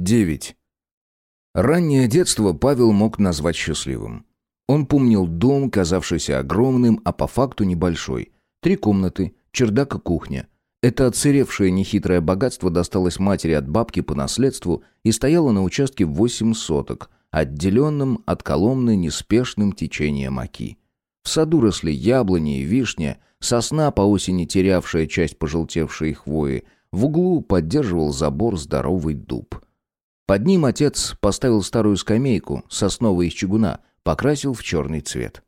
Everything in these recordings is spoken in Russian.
9. Раннее детство Павел мог назвать счастливым. Он помнил дом, казавшийся огромным, а по факту небольшой. Три комнаты, чердак и кухня. Это отсыревшее нехитрое богатство досталось матери от бабки по наследству и стояло на участке в восемь соток, отделенном от Коломны неспешным течением оки. В саду росли яблони и вишня, сосна по осени терявшая часть пожелтевшей хвои, в углу поддерживал забор здоровый дуб. Под ним отец поставил старую скамейку, сосновой из чугуна, покрасил в черный цвет.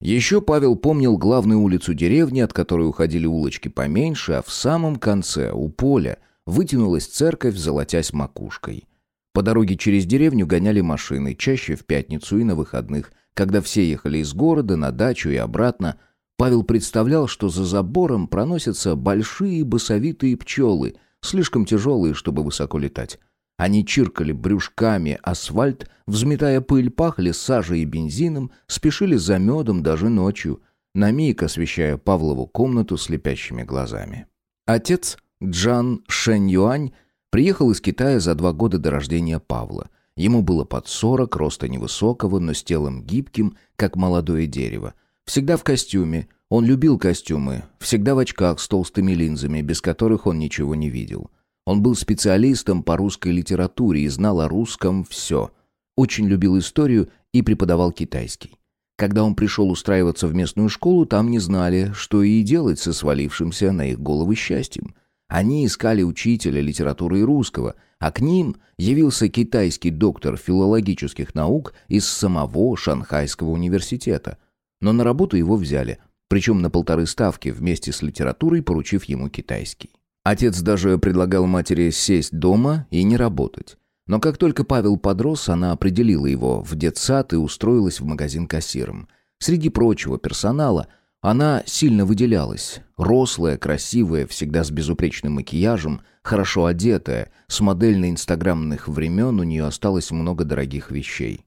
Еще Павел помнил главную улицу деревни, от которой уходили улочки поменьше, а в самом конце, у поля, вытянулась церковь, золотясь макушкой. По дороге через деревню гоняли машины, чаще в пятницу и на выходных, когда все ехали из города на дачу и обратно. Павел представлял, что за забором проносятся большие басовитые пчелы, слишком тяжелые, чтобы высоко летать. Они чиркали брюшками асфальт, взметая пыль, пахли сажей и бензином, спешили за медом даже ночью, на миг освещая Павлову комнату слепящими глазами. Отец, Джан Шэнь Юань, приехал из Китая за два года до рождения Павла. Ему было под сорок, роста невысокого, но с телом гибким, как молодое дерево. Всегда в костюме, он любил костюмы, всегда в очках с толстыми линзами, без которых он ничего не видел. Он был специалистом по русской литературе и знал о русском все. Очень любил историю и преподавал китайский. Когда он пришел устраиваться в местную школу, там не знали, что и делать со свалившимся на их головы счастьем. Они искали учителя литературы и русского, а к ним явился китайский доктор филологических наук из самого Шанхайского университета. Но на работу его взяли, причем на полторы ставки вместе с литературой, поручив ему китайский. Отец даже предлагал матери сесть дома и не работать. Но как только Павел подрос, она определила его в детсад и устроилась в магазин кассиром. Среди прочего персонала она сильно выделялась. Рослая, красивая, всегда с безупречным макияжем, хорошо одетая, с модельно-инстаграмных времен у нее осталось много дорогих вещей.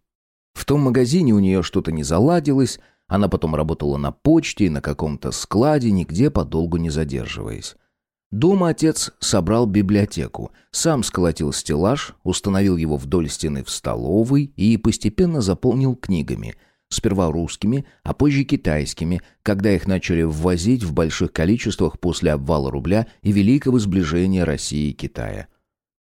В том магазине у нее что-то не заладилось, она потом работала на почте и на каком-то складе, нигде подолгу не задерживаясь. Дома отец собрал библиотеку, сам сколотил стеллаж, установил его вдоль стены в столовой и постепенно заполнил книгами. Сперва русскими, а позже китайскими, когда их начали ввозить в больших количествах после обвала рубля и великого сближения России и Китая.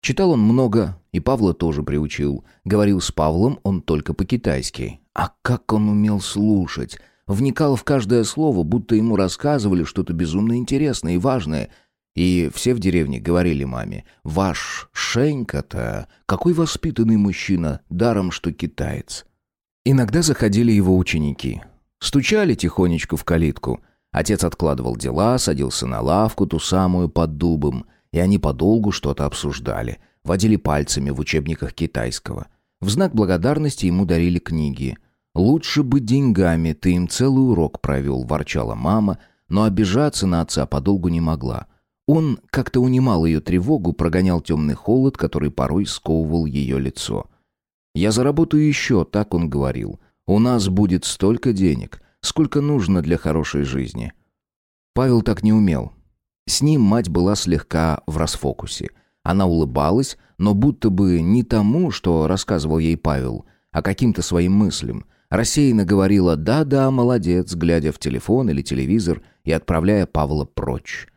Читал он много, и Павла тоже приучил. Говорил с Павлом он только по-китайски. А как он умел слушать! Вникал в каждое слово, будто ему рассказывали что-то безумно интересное и важное — и все в деревне говорили маме, «Ваш Шенька-то какой воспитанный мужчина, даром что китаец». Иногда заходили его ученики. Стучали тихонечко в калитку. Отец откладывал дела, садился на лавку, ту самую под дубом, и они подолгу что-то обсуждали, водили пальцами в учебниках китайского. В знак благодарности ему дарили книги. «Лучше бы деньгами, ты им целый урок провел», — ворчала мама, но обижаться на отца подолгу не могла. Он как-то унимал ее тревогу, прогонял темный холод, который порой сковывал ее лицо. «Я заработаю еще», — так он говорил. «У нас будет столько денег, сколько нужно для хорошей жизни». Павел так не умел. С ним мать была слегка в расфокусе. Она улыбалась, но будто бы не тому, что рассказывал ей Павел, а каким-то своим мыслям. Рассеянно говорила «да-да, молодец», глядя в телефон или телевизор и отправляя Павла прочь.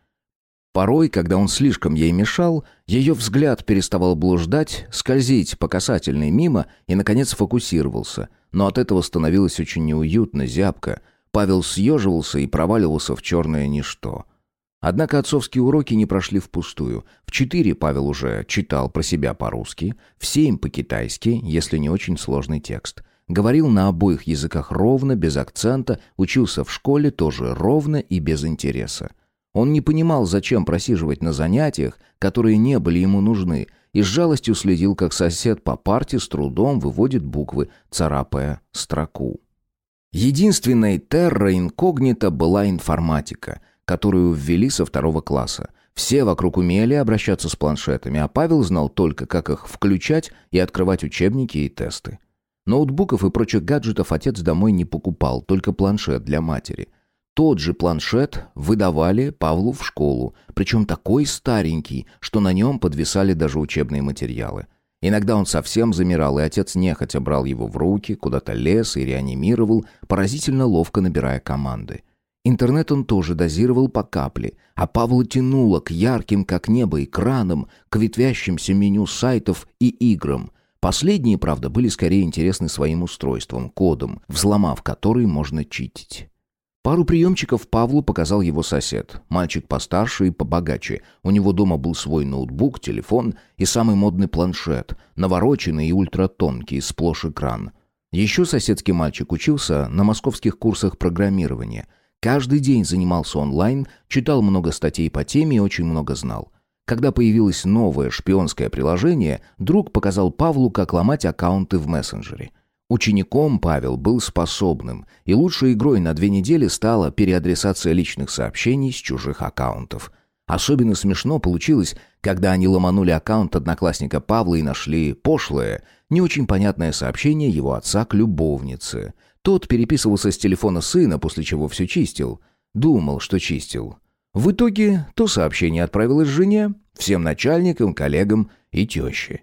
Порой, когда он слишком ей мешал, ее взгляд переставал блуждать, скользить по касательной мимо и, наконец, фокусировался. Но от этого становилось очень неуютно, зябко. Павел съеживался и проваливался в черное ничто. Однако отцовские уроки не прошли впустую. В четыре Павел уже читал про себя по-русски, в семь по-китайски, если не очень сложный текст. Говорил на обоих языках ровно, без акцента, учился в школе тоже ровно и без интереса. Он не понимал, зачем просиживать на занятиях, которые не были ему нужны, и с жалостью следил, как сосед по парте с трудом выводит буквы, царапая строку. Единственной терра инкогнито была информатика, которую ввели со второго класса. Все вокруг умели обращаться с планшетами, а Павел знал только, как их включать и открывать учебники и тесты. Ноутбуков и прочих гаджетов отец домой не покупал, только планшет для матери – тот же планшет выдавали Павлу в школу, причем такой старенький, что на нем подвисали даже учебные материалы. Иногда он совсем замирал, и отец нехотя брал его в руки, куда-то лез и реанимировал, поразительно ловко набирая команды. Интернет он тоже дозировал по капле, а Павла тянуло к ярким, как небо, экранам, к ветвящимся меню сайтов и играм. Последние, правда, были скорее интересны своим устройством, кодом, взломав который можно читить. Пару приемчиков Павлу показал его сосед. Мальчик постарше и побогаче. У него дома был свой ноутбук, телефон и самый модный планшет, навороченный и ультратонкий, сплошь экран. Еще соседский мальчик учился на московских курсах программирования. Каждый день занимался онлайн, читал много статей по теме и очень много знал. Когда появилось новое шпионское приложение, друг показал Павлу, как ломать аккаунты в мессенджере – Учеником Павел был способным, и лучшей игрой на две недели стала переадресация личных сообщений с чужих аккаунтов. Особенно смешно получилось, когда они ломанули аккаунт одноклассника Павла и нашли пошлое, не очень понятное сообщение его отца к любовнице. Тот переписывался с телефона сына, после чего все чистил. Думал, что чистил. В итоге то сообщение отправилось жене, всем начальникам, коллегам и теще.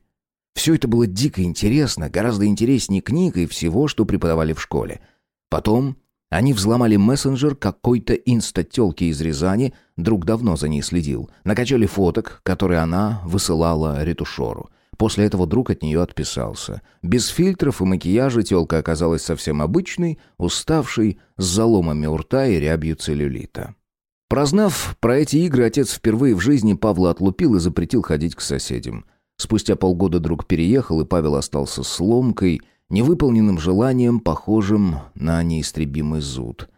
Все это было дико интересно, гораздо интереснее книг и всего, что преподавали в школе. Потом они взломали мессенджер какой-то инстателки из Рязани, друг давно за ней следил. Накачали фоток, которые она высылала ретушеру. После этого друг от нее отписался. Без фильтров и макияжа телка оказалась совсем обычной, уставшей, с заломами у рта и рябью целлюлита. Прознав про эти игры, отец впервые в жизни Павла отлупил и запретил ходить к соседям. Спустя полгода друг переехал, и Павел остался с ломкой, невыполненным желанием, похожим на неистребимый зуд.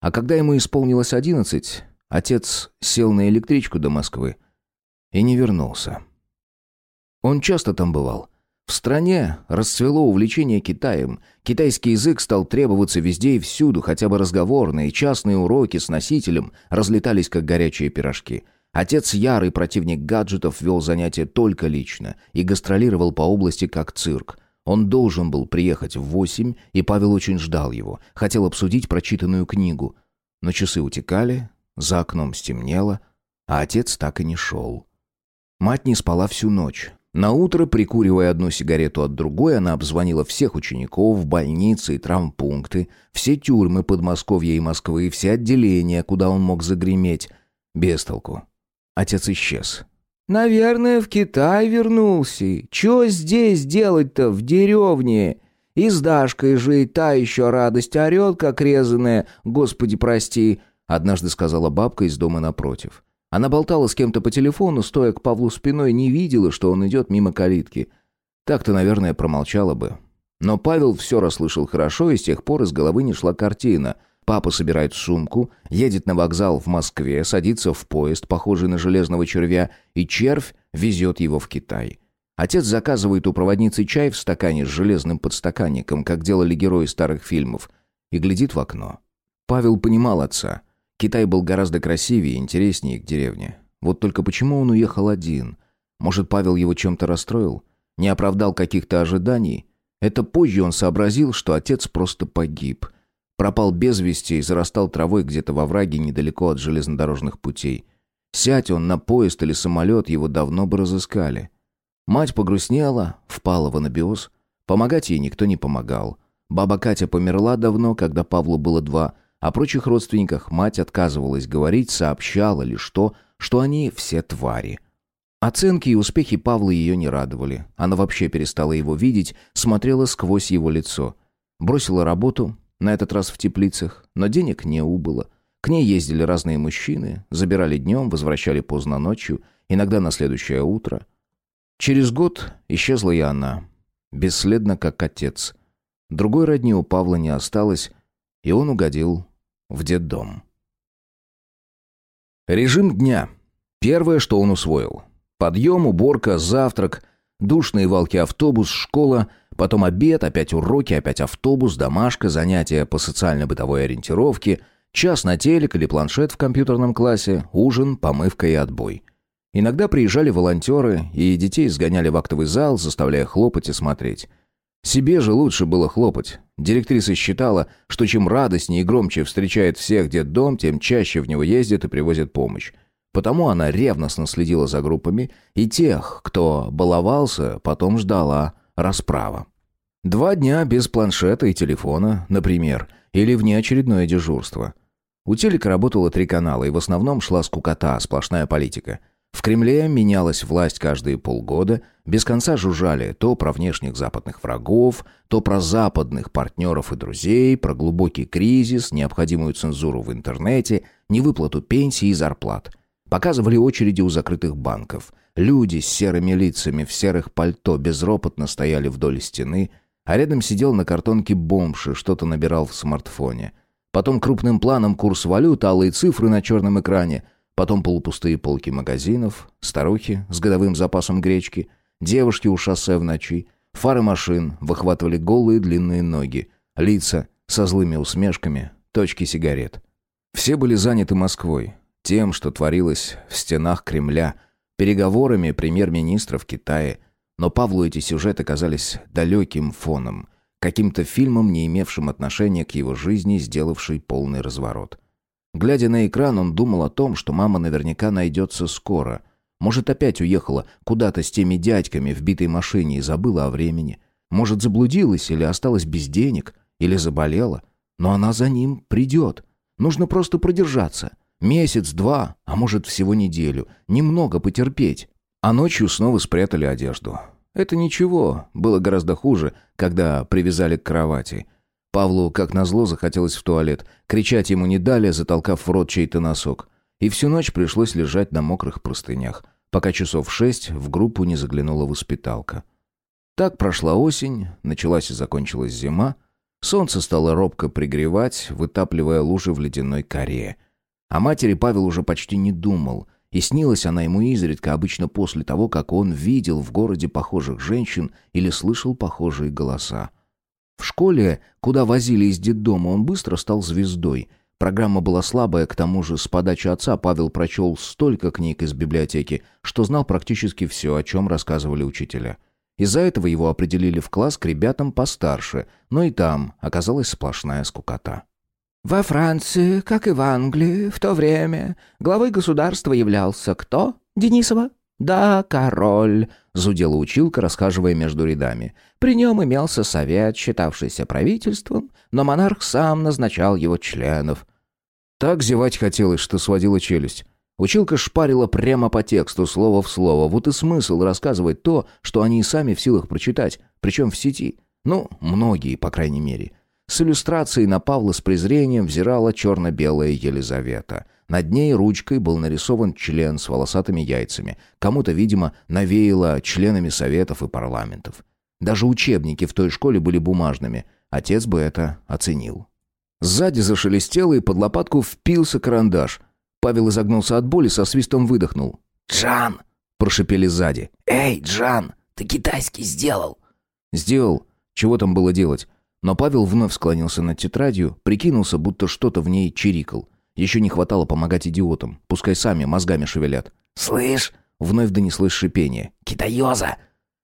А когда ему исполнилось одиннадцать, отец сел на электричку до Москвы и не вернулся. Он часто там бывал. В стране расцвело увлечение Китаем. Китайский язык стал требоваться везде и всюду, хотя бы разговорные, частные уроки с носителем разлетались как горячие пирожки – Отец, ярый противник гаджетов, вел занятия только лично и гастролировал по области как цирк. Он должен был приехать в восемь, и Павел очень ждал его, хотел обсудить прочитанную книгу. Но часы утекали, за окном стемнело, а отец так и не шел. Мать не спала всю ночь. На утро, прикуривая одну сигарету от другой, она обзвонила всех учеников, больницы и травмпункты, все тюрьмы Подмосковья и Москвы, все отделения, куда он мог загреметь. Без толку. Отец исчез. «Наверное, в Китай вернулся. Чё здесь делать-то, в деревне? И с Дашкой жить, та еще радость орет, как резаная, господи прости», однажды сказала бабка из дома напротив. Она болтала с кем-то по телефону, стоя к Павлу спиной, не видела, что он идет мимо калитки. Так-то, наверное, промолчала бы. Но Павел все расслышал хорошо, и с тех пор из головы не шла картина — Папа собирает сумку, едет на вокзал в Москве, садится в поезд, похожий на железного червя, и червь везет его в Китай. Отец заказывает у проводницы чай в стакане с железным подстаканником, как делали герои старых фильмов, и глядит в окно. Павел понимал отца. Китай был гораздо красивее и интереснее к деревне. Вот только почему он уехал один? Может, Павел его чем-то расстроил? Не оправдал каких-то ожиданий? Это позже он сообразил, что отец просто погиб – Пропал без вести и зарастал травой где-то во враге недалеко от железнодорожных путей. Сядь он на поезд или самолет, его давно бы разыскали. Мать погрустнела, впала в анабиоз. Помогать ей никто не помогал. Баба Катя померла давно, когда Павлу было два. О прочих родственниках мать отказывалась говорить, сообщала лишь то, что они все твари. Оценки и успехи Павла ее не радовали. Она вообще перестала его видеть, смотрела сквозь его лицо. Бросила работу, на этот раз в теплицах, но денег не убыло. К ней ездили разные мужчины, забирали днем, возвращали поздно ночью, иногда на следующее утро. Через год исчезла и она, бесследно как отец. Другой родни у Павла не осталось, и он угодил в детдом. Режим дня. Первое, что он усвоил. Подъем, уборка, завтрак, душные валки автобус, школа — Потом обед, опять уроки, опять автобус, домашка, занятия по социально-бытовой ориентировке, час на телек или планшет в компьютерном классе, ужин, помывка и отбой. Иногда приезжали волонтеры, и детей сгоняли в актовый зал, заставляя хлопать и смотреть. Себе же лучше было хлопать. Директриса считала, что чем радостнее и громче встречает всех дом, тем чаще в него ездят и привозят помощь. Потому она ревностно следила за группами, и тех, кто баловался, потом ждала расправа. Два дня без планшета и телефона, например, или внеочередное дежурство. У телека работало три канала, и в основном шла скукота, сплошная политика. В Кремле менялась власть каждые полгода, без конца жужжали то про внешних западных врагов, то про западных партнеров и друзей, про глубокий кризис, необходимую цензуру в интернете, невыплату пенсий и зарплат. Показывали очереди у закрытых банков. Люди с серыми лицами в серых пальто безропотно стояли вдоль стены, а рядом сидел на картонке бомж и что-то набирал в смартфоне. Потом крупным планом курс валют, алые цифры на черном экране, потом полупустые полки магазинов, старухи с годовым запасом гречки, девушки у шоссе в ночи, фары машин выхватывали голые длинные ноги, лица со злыми усмешками, точки сигарет. Все были заняты Москвой, тем, что творилось в стенах Кремля, переговорами премьер-министра в Китае. Но Павлу эти сюжеты казались далеким фоном, каким-то фильмом, не имевшим отношения к его жизни, сделавший полный разворот. Глядя на экран, он думал о том, что мама наверняка найдется скоро. Может, опять уехала куда-то с теми дядьками в битой машине и забыла о времени. Может, заблудилась или осталась без денег, или заболела. Но она за ним придет. Нужно просто продержаться. Месяц-два, а может всего неделю. Немного потерпеть. А ночью снова спрятали одежду. Это ничего, было гораздо хуже, когда привязали к кровати. Павлу, как назло, захотелось в туалет. Кричать ему не дали, затолкав в рот чей-то носок. И всю ночь пришлось лежать на мокрых простынях, пока часов шесть в группу не заглянула воспиталка. Так прошла осень, началась и закончилась зима. Солнце стало робко пригревать, вытапливая лужи в ледяной коре — о матери Павел уже почти не думал, и снилась она ему изредка, обычно после того, как он видел в городе похожих женщин или слышал похожие голоса. В школе, куда возили из детдома, он быстро стал звездой. Программа была слабая, к тому же с подачи отца Павел прочел столько книг из библиотеки, что знал практически все, о чем рассказывали учителя. Из-за этого его определили в класс к ребятам постарше, но и там оказалась сплошная скукота. Во Франции, как и в Англии, в то время главой государства являлся кто? Денисова? Да, король, зудела училка, расхаживая между рядами. При нем имелся совет, считавшийся правительством, но монарх сам назначал его членов. Так зевать хотелось, что сводила челюсть. Училка шпарила прямо по тексту, слово в слово. Вот и смысл рассказывать то, что они и сами в силах прочитать, причем в сети. Ну, многие, по крайней мере. С иллюстрацией на Павла с презрением взирала черно-белая Елизавета. Над ней ручкой был нарисован член с волосатыми яйцами. Кому-то, видимо, навеяло членами советов и парламентов. Даже учебники в той школе были бумажными. Отец бы это оценил. Сзади зашелестело, и под лопатку впился карандаш. Павел изогнулся от боли, со свистом выдохнул. «Джан!» – прошипели сзади. «Эй, Джан, ты китайский сделал?» «Сделал. Чего там было делать?» Но Павел вновь склонился над тетрадью, прикинулся, будто что-то в ней чирикал. Еще не хватало помогать идиотам, пускай сами мозгами шевелят. «Слышь!» — вновь донеслось шипение. «Китаёза!»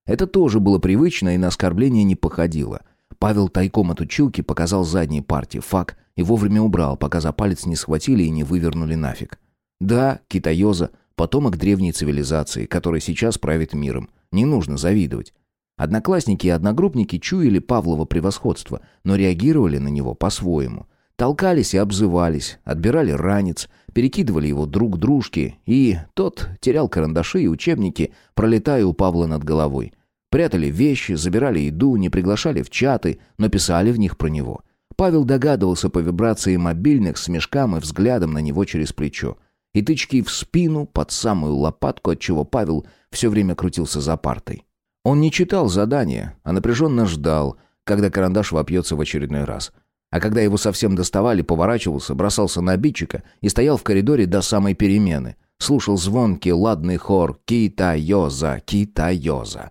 Это тоже было привычно и на оскорбление не походило. Павел тайком от училки показал задней партии фак и вовремя убрал, пока за палец не схватили и не вывернули нафиг. Да, китаёза — потомок древней цивилизации, которая сейчас правит миром. Не нужно завидовать. Одноклассники и одногруппники чуяли Павлова превосходство, но реагировали на него по-своему. Толкались и обзывались, отбирали ранец, перекидывали его друг дружке, и тот терял карандаши и учебники, пролетая у Павла над головой. Прятали вещи, забирали еду, не приглашали в чаты, но писали в них про него. Павел догадывался по вибрации мобильных с мешкам и взглядом на него через плечо. И тычки в спину под самую лопатку, отчего Павел все время крутился за партой. Он не читал задания, а напряженно ждал, когда карандаш вопьется в очередной раз. А когда его совсем доставали, поворачивался, бросался на обидчика и стоял в коридоре до самой перемены. Слушал звонкий ладный хор «Кита-йоза, кита-йоза».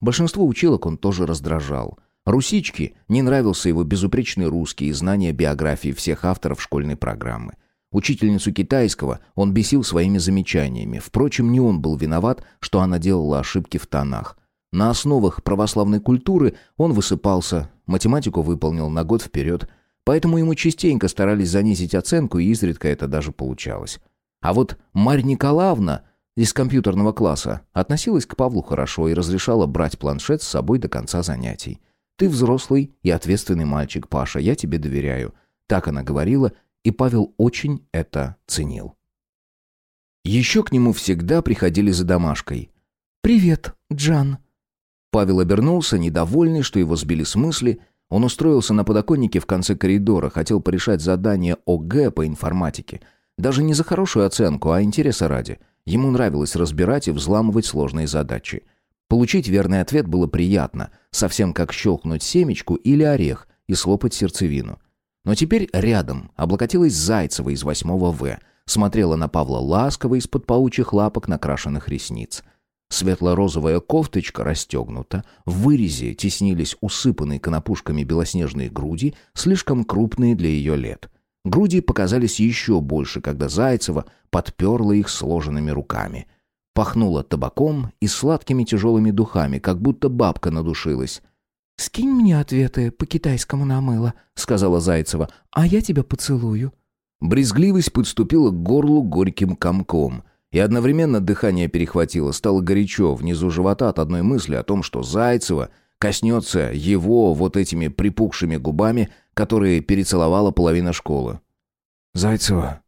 Большинство училок он тоже раздражал. Русичке не нравился его безупречный русский и знание биографии всех авторов школьной программы. Учительницу китайского он бесил своими замечаниями. Впрочем, не он был виноват, что она делала ошибки в тонах. На основах православной культуры он высыпался, математику выполнил на год вперед, поэтому ему частенько старались занизить оценку, и изредка это даже получалось. А вот Марья Николаевна из компьютерного класса относилась к Павлу хорошо и разрешала брать планшет с собой до конца занятий. «Ты взрослый и ответственный мальчик, Паша, я тебе доверяю». Так она говорила, и Павел очень это ценил. Еще к нему всегда приходили за домашкой. «Привет, Джан». Павел обернулся, недовольный, что его сбили с мысли. Он устроился на подоконнике в конце коридора, хотел порешать задание ОГЭ по информатике. Даже не за хорошую оценку, а интереса ради. Ему нравилось разбирать и взламывать сложные задачи. Получить верный ответ было приятно, совсем как щелкнуть семечку или орех и слопать сердцевину. Но теперь рядом облокотилась Зайцева из 8 В, смотрела на Павла ласково из-под паучьих лапок накрашенных ресниц. Светло-розовая кофточка расстегнута, в вырезе теснились усыпанные конопушками белоснежные груди, слишком крупные для ее лет. Груди показались еще больше, когда Зайцева подперла их сложенными руками. Пахнуло табаком и сладкими тяжелыми духами, как будто бабка надушилась. «Скинь мне ответы по китайскому на мыло», — сказала Зайцева, — «а я тебя поцелую». Брезгливость подступила к горлу горьким комком, и одновременно дыхание перехватило, стало горячо внизу живота от одной мысли о том, что Зайцева коснется его вот этими припухшими губами, которые перецеловала половина школы. «Зайцева,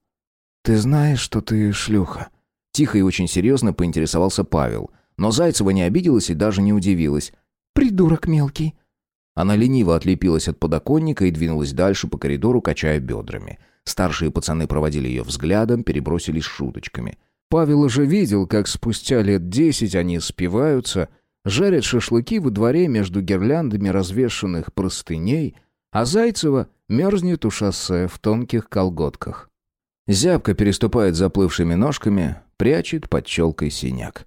ты знаешь, что ты шлюха?» Тихо и очень серьезно поинтересовался Павел, но Зайцева не обиделась и даже не удивилась. «Придурок мелкий». Она лениво отлепилась от подоконника и двинулась дальше по коридору, качая бедрами. Старшие пацаны проводили ее взглядом, перебросились шуточками. Павел уже видел, как спустя лет десять они спиваются, жарят шашлыки во дворе между гирляндами развешанных простыней, а Зайцева мерзнет у шоссе в тонких колготках. Зябко переступает заплывшими ножками, прячет под челкой синяк.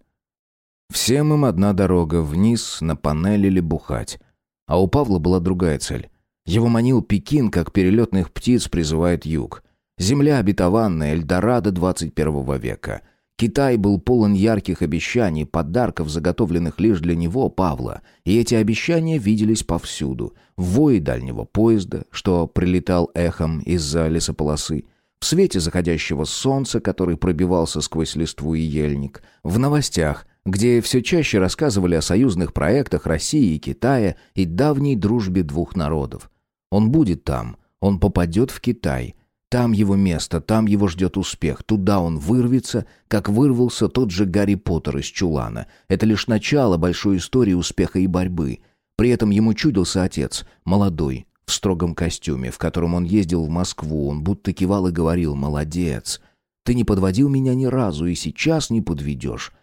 Всем им одна дорога вниз, на панель или бухать. А у Павла была другая цель. Его манил Пекин, как перелетных птиц призывает юг. Земля обетованная, Эльдорадо 21 века. Китай был полон ярких обещаний, подарков, заготовленных лишь для него, Павла. И эти обещания виделись повсюду. В вое дальнего поезда, что прилетал эхом из-за лесополосы, в свете заходящего солнца, который пробивался сквозь листву и ельник, в новостях, где все чаще рассказывали о союзных проектах России и Китая и давней дружбе двух народов. Он будет там, он попадет в Китай. Там его место, там его ждет успех. Туда он вырвется, как вырвался тот же Гарри Поттер из чулана. Это лишь начало большой истории успеха и борьбы. При этом ему чудился отец, молодой, в строгом костюме, в котором он ездил в Москву. Он будто кивал и говорил «Молодец! Ты не подводил меня ни разу и сейчас не подведешь.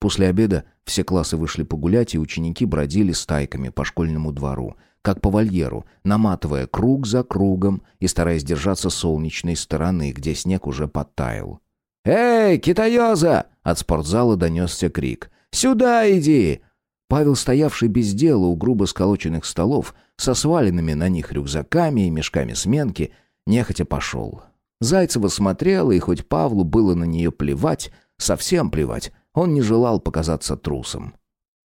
После обеда все классы вышли погулять, и ученики бродили стайками по школьному двору, как по вольеру, наматывая круг за кругом и стараясь держаться солнечной стороны, где снег уже подтаял. «Эй, китаёза!» — от спортзала донесся крик. «Сюда иди!» Павел, стоявший без дела у грубо сколоченных столов, со сваленными на них рюкзаками и мешками сменки, нехотя пошел. Зайцева смотрела, и хоть Павлу было на нее плевать, совсем плевать, он не желал показаться трусом.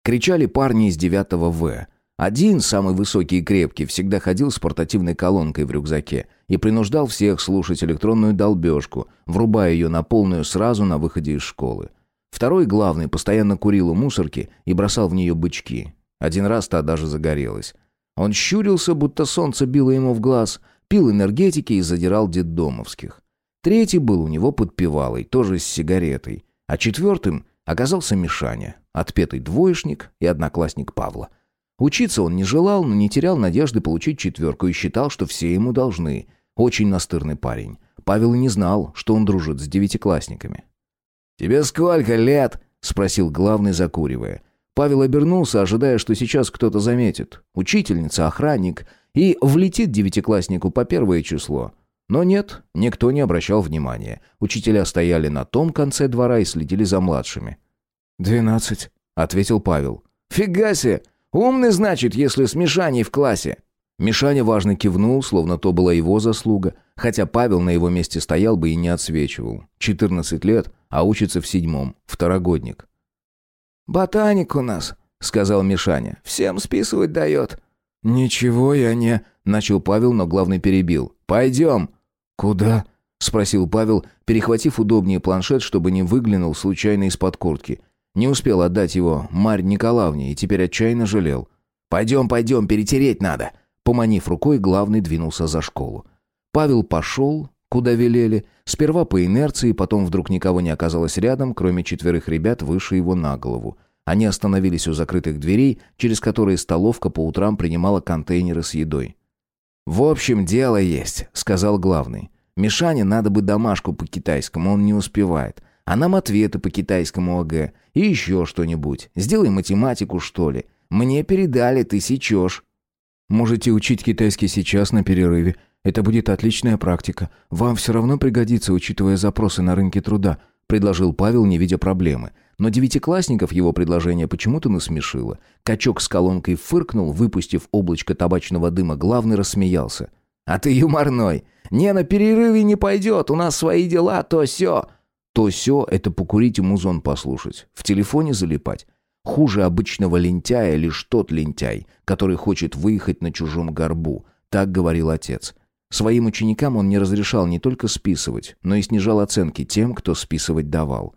Кричали парни из 9 В. Один, самый высокий и крепкий, всегда ходил с портативной колонкой в рюкзаке и принуждал всех слушать электронную долбежку, врубая ее на полную сразу на выходе из школы. Второй, главный, постоянно курил у мусорки и бросал в нее бычки. Один раз та даже загорелась. Он щурился, будто солнце било ему в глаз, пил энергетики и задирал детдомовских. Третий был у него подпевалой, тоже с сигаретой. А четвертым оказался Мишаня, отпетый двоечник и одноклассник Павла. Учиться он не желал, но не терял надежды получить четверку и считал, что все ему должны. Очень настырный парень. Павел и не знал, что он дружит с девятиклассниками. «Тебе сколько лет?» — спросил главный, закуривая. Павел обернулся, ожидая, что сейчас кто-то заметит. Учительница, охранник. И влетит девятикласснику по первое число. Но нет, никто не обращал внимания. Учителя стояли на том конце двора и следили за младшими. «Двенадцать», — ответил Павел. «Фига себе! Умный, значит, если с Мишаней в классе!» Мишаня важно кивнул, словно то была его заслуга, хотя Павел на его месте стоял бы и не отсвечивал. Четырнадцать лет, а учится в седьмом, второгодник. «Ботаник у нас», — сказал Мишаня. «Всем списывать дает». «Ничего я не...» — начал Павел, но главный перебил. «Пойдем». «Куда?» — спросил Павел, перехватив удобнее планшет, чтобы не выглянул случайно из-под куртки. Не успел отдать его Марь Николаевне и теперь отчаянно жалел. «Пойдем, пойдем, перетереть надо!» Поманив рукой, главный двинулся за школу. Павел пошел, куда велели, сперва по инерции, потом вдруг никого не оказалось рядом, кроме четверых ребят выше его на голову. Они остановились у закрытых дверей, через которые столовка по утрам принимала контейнеры с едой. «В общем, дело есть», — сказал главный. «Мишане надо бы домашку по-китайскому, он не успевает. А нам ответы по китайскому ОГЭ. И еще что-нибудь. Сделай математику, что ли. Мне передали, ты сечешь». Можете учить китайский сейчас на перерыве. Это будет отличная практика. Вам все равно пригодится, учитывая запросы на рынке труда», — предложил Павел, не видя проблемы. Но девятиклассников его предложение почему-то насмешило. Качок с колонкой фыркнул, выпустив облачко табачного дыма, главный рассмеялся. «А ты юморной! Не, на перерыве не пойдет, у нас свои дела, то все. То все это покурить и музон послушать, в телефоне залипать. Хуже обычного лентяя лишь тот лентяй, который хочет выехать на чужом горбу, так говорил отец. Своим ученикам он не разрешал не только списывать, но и снижал оценки тем, кто списывать давал.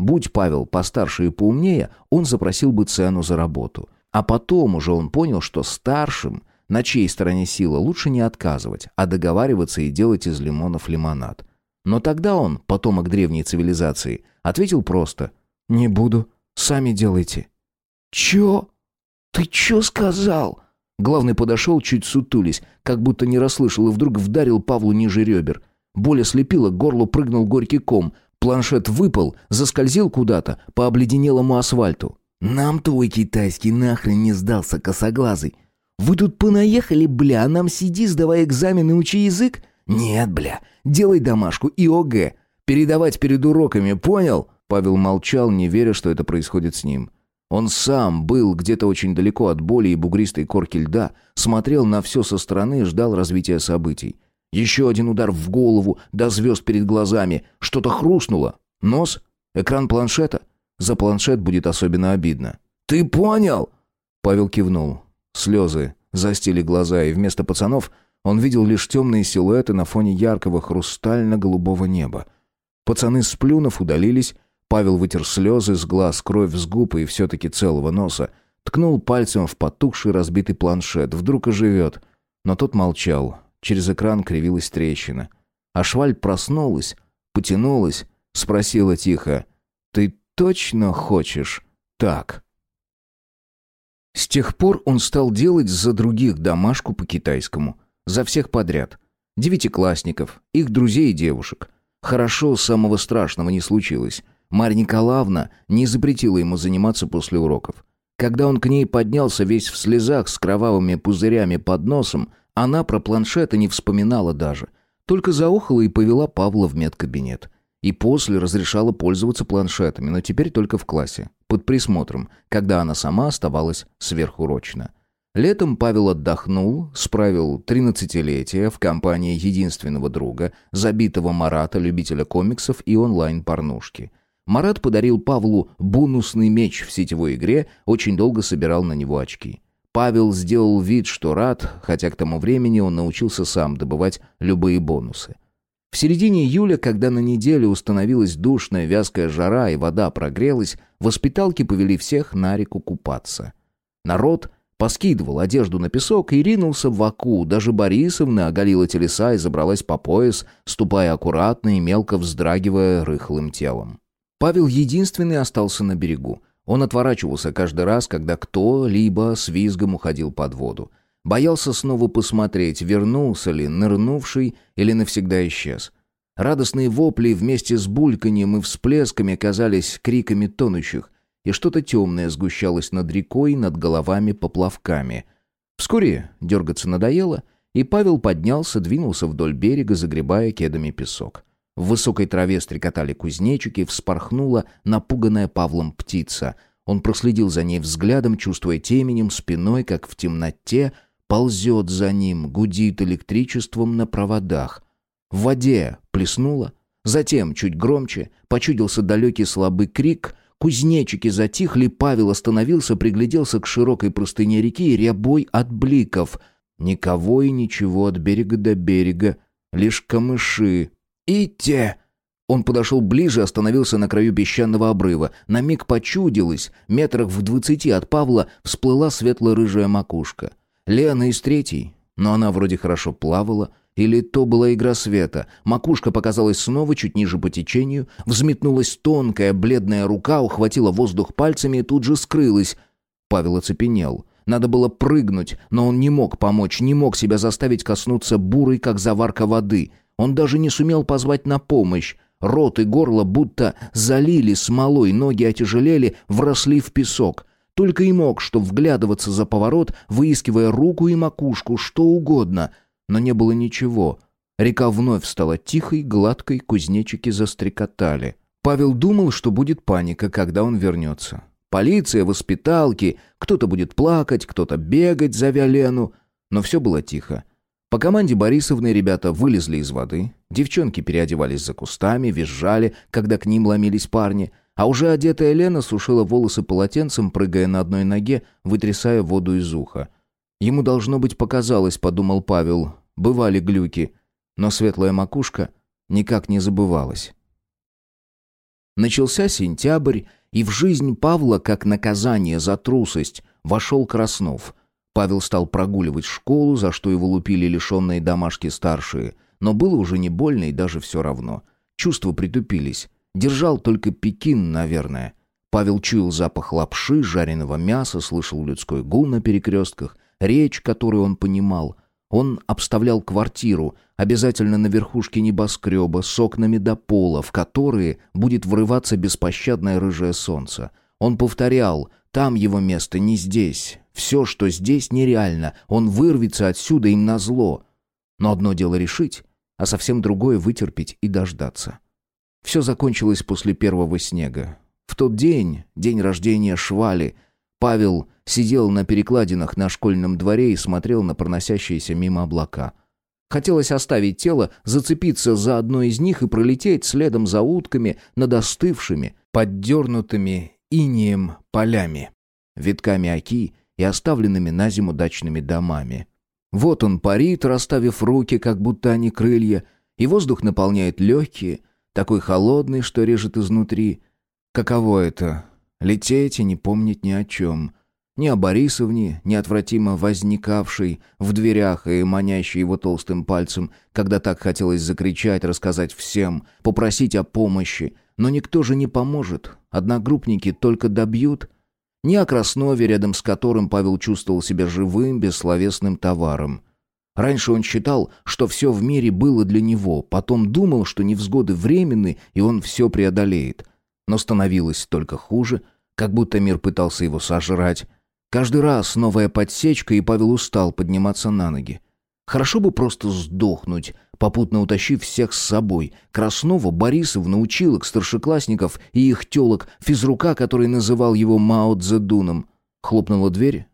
Будь Павел постарше и поумнее, он запросил бы цену за работу. А потом уже он понял, что старшим, на чьей стороне сила, лучше не отказывать, а договариваться и делать из лимонов лимонад. Но тогда он, потомок древней цивилизации, ответил просто «Не буду, сами делайте». «Чё? Ты чё сказал?» Главный подошел, чуть сутулись, как будто не расслышал, и вдруг вдарил Павлу ниже ребер. Боль ослепила, горло прыгнул горький ком. Планшет выпал, заскользил куда-то по обледенелому асфальту. «Нам твой китайский нахрен не сдался, косоглазый. Вы тут понаехали, бля, а нам сиди, сдавай экзамен и учи язык? Нет, бля, делай домашку и ОГЭ. Передавать перед уроками, понял?» Павел молчал, не веря, что это происходит с ним. Он сам был где-то очень далеко от боли и бугристой корки льда, смотрел на все со стороны и ждал развития событий. Еще один удар в голову, до звезд перед глазами. Что-то хрустнуло. Нос? Экран планшета? За планшет будет особенно обидно. «Ты понял?» Павел кивнул. Слезы застили глаза, и вместо пацанов он видел лишь темные силуэты на фоне яркого хрустально-голубого неба. Пацаны, сплюнув, удалились, Павел вытер слезы с глаз, кровь с губ и все-таки целого носа. Ткнул пальцем в потухший разбитый планшет. Вдруг оживет. Но тот молчал. Через экран кривилась трещина. А шваль проснулась, потянулась, спросила тихо. «Ты точно хочешь так?» С тех пор он стал делать за других домашку по-китайскому. За всех подряд. Девятиклассников, их друзей и девушек. Хорошо, самого страшного не случилось. Марья Николаевна не запретила ему заниматься после уроков. Когда он к ней поднялся весь в слезах с кровавыми пузырями под носом, она про планшеты не вспоминала даже. Только заохала и повела Павла в медкабинет. И после разрешала пользоваться планшетами, но теперь только в классе, под присмотром, когда она сама оставалась сверхурочно. Летом Павел отдохнул, справил тринадцатилетие в компании единственного друга, забитого Марата, любителя комиксов и онлайн-порнушки. Марат подарил Павлу бонусный меч в сетевой игре, очень долго собирал на него очки. Павел сделал вид, что рад, хотя к тому времени он научился сам добывать любые бонусы. В середине июля, когда на неделе установилась душная вязкая жара и вода прогрелась, воспиталки повели всех на реку купаться. Народ поскидывал одежду на песок и ринулся в Аку. Даже Борисовна оголила телеса и забралась по пояс, ступая аккуратно и мелко вздрагивая рыхлым телом. Павел единственный остался на берегу. Он отворачивался каждый раз, когда кто-либо с визгом уходил под воду. Боялся снова посмотреть, вернулся ли нырнувший или навсегда исчез. Радостные вопли вместе с бульканьем и всплесками казались криками тонущих, и что-то темное сгущалось над рекой, над головами поплавками. Вскоре дергаться надоело, и Павел поднялся, двинулся вдоль берега, загребая кедами песок. В высокой траве стрекотали кузнечики, вспорхнула напуганная Павлом птица. Он проследил за ней взглядом, чувствуя теменем, спиной, как в темноте, ползет за ним, гудит электричеством на проводах. В воде плеснуло, затем, чуть громче, почудился далекий слабый крик, кузнечики затихли, Павел остановился, пригляделся к широкой простыне реки, рябой от бликов. Никого и ничего от берега до берега, лишь камыши, «Ите!» Он подошел ближе, остановился на краю песчаного обрыва. На миг почудилось. Метрах в двадцати от Павла всплыла светло-рыжая макушка. Лена из третьей. Но она вроде хорошо плавала. Или то была игра света. Макушка показалась снова чуть ниже по течению. Взметнулась тонкая бледная рука, ухватила воздух пальцами и тут же скрылась. Павел оцепенел. Надо было прыгнуть, но он не мог помочь, не мог себя заставить коснуться бурой, как заварка воды. Он даже не сумел позвать на помощь. Рот и горло будто залили смолой, ноги отяжелели, вросли в песок. Только и мог, что вглядываться за поворот, выискивая руку и макушку, что угодно. Но не было ничего. Река вновь стала тихой, гладкой, кузнечики застрекотали. Павел думал, что будет паника, когда он вернется. Полиция, воспиталки, кто-то будет плакать, кто-то бегать, зовя Лену. Но все было тихо. По команде Борисовны ребята вылезли из воды, девчонки переодевались за кустами, визжали, когда к ним ломились парни, а уже одетая Лена сушила волосы полотенцем, прыгая на одной ноге, вытрясая воду из уха. Ему, должно быть, показалось, подумал Павел, бывали глюки, но светлая макушка никак не забывалась. Начался сентябрь, и в жизнь Павла, как наказание за трусость, вошел Краснов — Павел стал прогуливать школу, за что его лупили лишенные домашки старшие. Но было уже не больно и даже все равно. Чувства притупились. Держал только Пекин, наверное. Павел чуял запах лапши, жареного мяса, слышал людской гул на перекрестках, речь, которую он понимал. Он обставлял квартиру, обязательно на верхушке небоскреба, с окнами до пола, в которые будет врываться беспощадное рыжее солнце. Он повторял «там его место, не здесь». Все, что здесь, нереально. Он вырвется отсюда им назло. Но одно дело решить, а совсем другое вытерпеть и дождаться. Все закончилось после первого снега. В тот день, день рождения Швали, Павел сидел на перекладинах на школьном дворе и смотрел на проносящиеся мимо облака. Хотелось оставить тело, зацепиться за одно из них и пролететь следом за утками над остывшими, поддернутыми инием полями. Витками оки и оставленными на зиму дачными домами. Вот он парит, расставив руки, как будто они крылья, и воздух наполняет легкие, такой холодный, что режет изнутри. Каково это — лететь и не помнить ни о чем. Ни о Борисовне, неотвратимо возникавшей в дверях и манящей его толстым пальцем, когда так хотелось закричать, рассказать всем, попросить о помощи. Но никто же не поможет, одногруппники только добьют — ни о Краснове, рядом с которым Павел чувствовал себя живым, бессловесным товаром. Раньше он считал, что все в мире было для него, потом думал, что невзгоды временны, и он все преодолеет. Но становилось только хуже, как будто мир пытался его сожрать. Каждый раз новая подсечка, и Павел устал подниматься на ноги. Хорошо бы просто сдохнуть, попутно утащив всех с собой. Краснова Борисовна училок, старшеклассников и их телок, физрука, который называл его Мао Цзэдуном. Хлопнула дверь.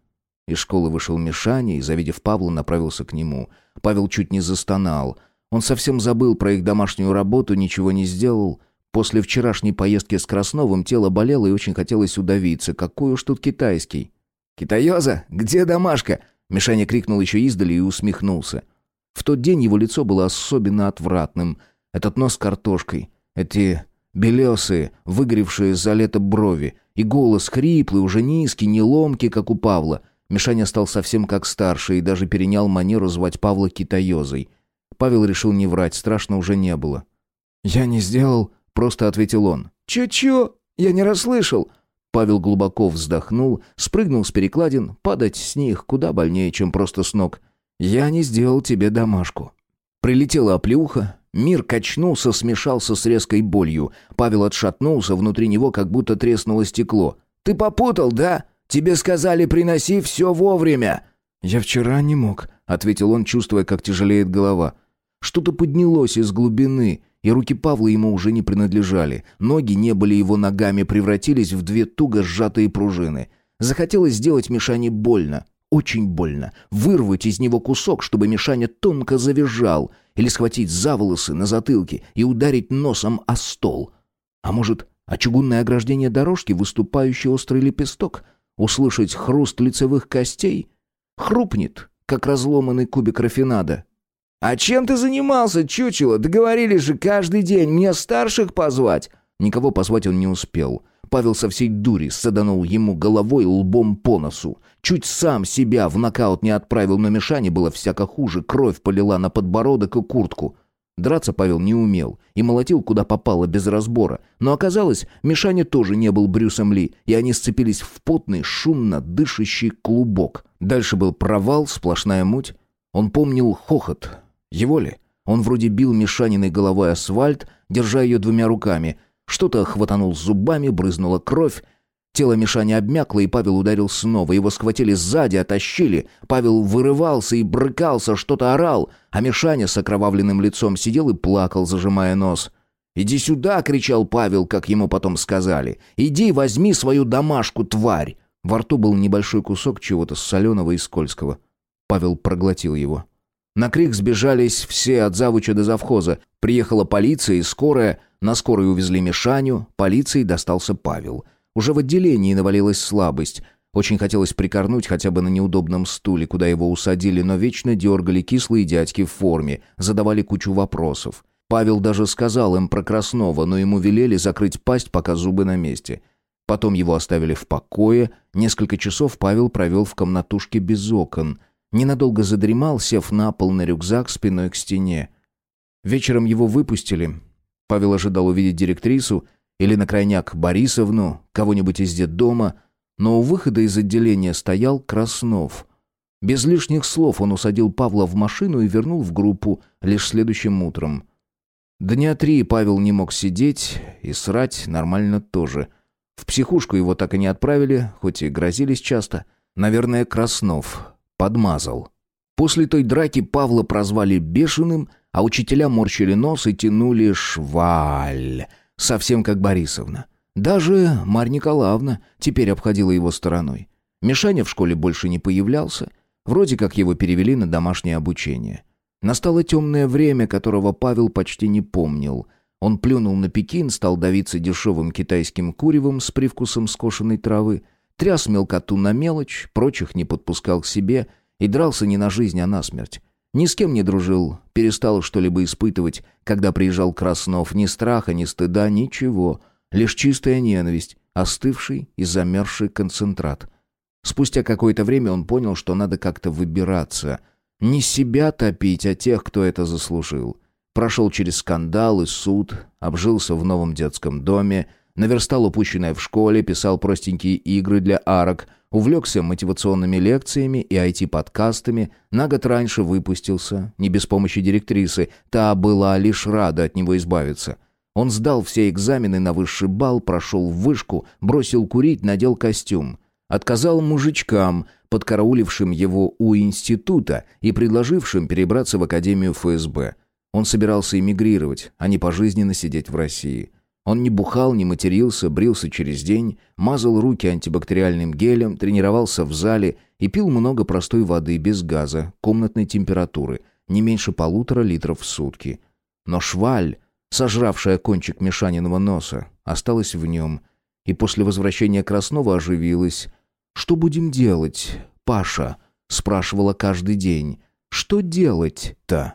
Из школы вышел Мишаня и, завидев Павла, направился к нему. Павел чуть не застонал. Он совсем забыл про их домашнюю работу, ничего не сделал. После вчерашней поездки с Красновым тело болело и очень хотелось удавиться. Какой уж тут китайский. «Китаёза, где домашка?» Мишаня крикнул еще издали и усмехнулся. В тот день его лицо было особенно отвратным. Этот нос картошкой, эти белесые, выгоревшие за лето брови, и голос хриплый, уже низкий, не ломкий, как у Павла. Мишаня стал совсем как старший и даже перенял манеру звать Павла китаёзой. Павел решил не врать, страшно уже не было. «Я не сделал», — просто ответил он. «Чё-чё? Я не расслышал». Павел глубоко вздохнул, спрыгнул с перекладин, падать с них куда больнее, чем просто с ног. «Я не сделал тебе домашку». Прилетела оплеуха, мир качнулся, смешался с резкой болью. Павел отшатнулся, внутри него как будто треснуло стекло. «Ты попутал, да? Тебе сказали, приноси все вовремя!» «Я вчера не мог», — ответил он, чувствуя, как тяжелеет голова. Что-то поднялось из глубины, и руки Павла ему уже не принадлежали. Ноги не были его ногами, превратились в две туго сжатые пружины. Захотелось сделать Мишане больно, очень больно. Вырвать из него кусок, чтобы Мишаня тонко завизжал. Или схватить за волосы на затылке и ударить носом о стол. А может, о чугунное ограждение дорожки, выступающий острый лепесток? Услышать хруст лицевых костей? Хрупнет, как разломанный кубик рафинада. «А чем ты занимался, чучело? Договорились же каждый день мне старших позвать!» Никого позвать он не успел. Павел со всей дури саданул ему головой лбом по носу. Чуть сам себя в нокаут не отправил, но Мишане было всяко хуже. Кровь полила на подбородок и куртку. Драться Павел не умел и молотил куда попало без разбора. Но оказалось, Мишаня тоже не был Брюсом Ли, и они сцепились в потный, шумно дышащий клубок. Дальше был провал, сплошная муть. Он помнил хохот. Его ли? Он вроде бил Мишаниной головой асфальт, держа ее двумя руками. Что-то хватанул зубами, брызнула кровь. Тело Мишани обмякло, и Павел ударил снова. Его схватили сзади, оттащили. Павел вырывался и брыкался, что-то орал. А Мишаня с окровавленным лицом сидел и плакал, зажимая нос. «Иди сюда!» — кричал Павел, как ему потом сказали. «Иди, возьми свою домашку, тварь!» Во рту был небольшой кусок чего-то соленого и скользкого. Павел проглотил его. На крик сбежались все от завуча до завхоза. Приехала полиция и скорая. На скорой увезли Мишаню. Полиции достался Павел. Уже в отделении навалилась слабость. Очень хотелось прикорнуть хотя бы на неудобном стуле, куда его усадили, но вечно дергали кислые дядьки в форме, задавали кучу вопросов. Павел даже сказал им про Краснова, но ему велели закрыть пасть, пока зубы на месте. Потом его оставили в покое. Несколько часов Павел провел в комнатушке без окон. Ненадолго задремал, сев на пол на рюкзак спиной к стене. Вечером его выпустили. Павел ожидал увидеть директрису, или на крайняк Борисовну, кого-нибудь из детдома, но у выхода из отделения стоял Краснов. Без лишних слов он усадил Павла в машину и вернул в группу лишь следующим утром. Дня три Павел не мог сидеть, и срать нормально тоже. В психушку его так и не отправили, хоть и грозились часто. Наверное, Краснов подмазал. После той драки Павла прозвали бешеным, а учителя морщили нос и тянули шваль — Совсем как Борисовна. Даже Марья Николаевна теперь обходила его стороной. Мишаня в школе больше не появлялся. Вроде как его перевели на домашнее обучение. Настало темное время, которого Павел почти не помнил. Он плюнул на Пекин, стал давиться дешевым китайским куревом с привкусом скошенной травы, тряс мелкоту на мелочь, прочих не подпускал к себе и дрался не на жизнь, а на смерть. Ни с кем не дружил, перестал что-либо испытывать, когда приезжал Краснов. Ни страха, ни стыда, ничего. Лишь чистая ненависть, остывший и замерзший концентрат. Спустя какое-то время он понял, что надо как-то выбираться. Не себя топить, а тех, кто это заслужил. Прошел через скандал и суд, обжился в новом детском доме, наверстал упущенное в школе, писал простенькие игры для арок, Увлекся мотивационными лекциями и IT-подкастами, на год раньше выпустился, не без помощи директрисы, та была лишь рада от него избавиться. Он сдал все экзамены на высший балл, прошел в вышку, бросил курить, надел костюм. Отказал мужичкам, подкараулившим его у института и предложившим перебраться в Академию ФСБ. Он собирался эмигрировать, а не пожизненно сидеть в России. Он не бухал, не матерился, брился через день, мазал руки антибактериальным гелем, тренировался в зале и пил много простой воды без газа, комнатной температуры, не меньше полутора литров в сутки. Но шваль, сожравшая кончик Мишаниного носа, осталась в нем, и после возвращения Краснова оживилась. «Что будем делать, Паша?» — спрашивала каждый день. «Что делать-то?»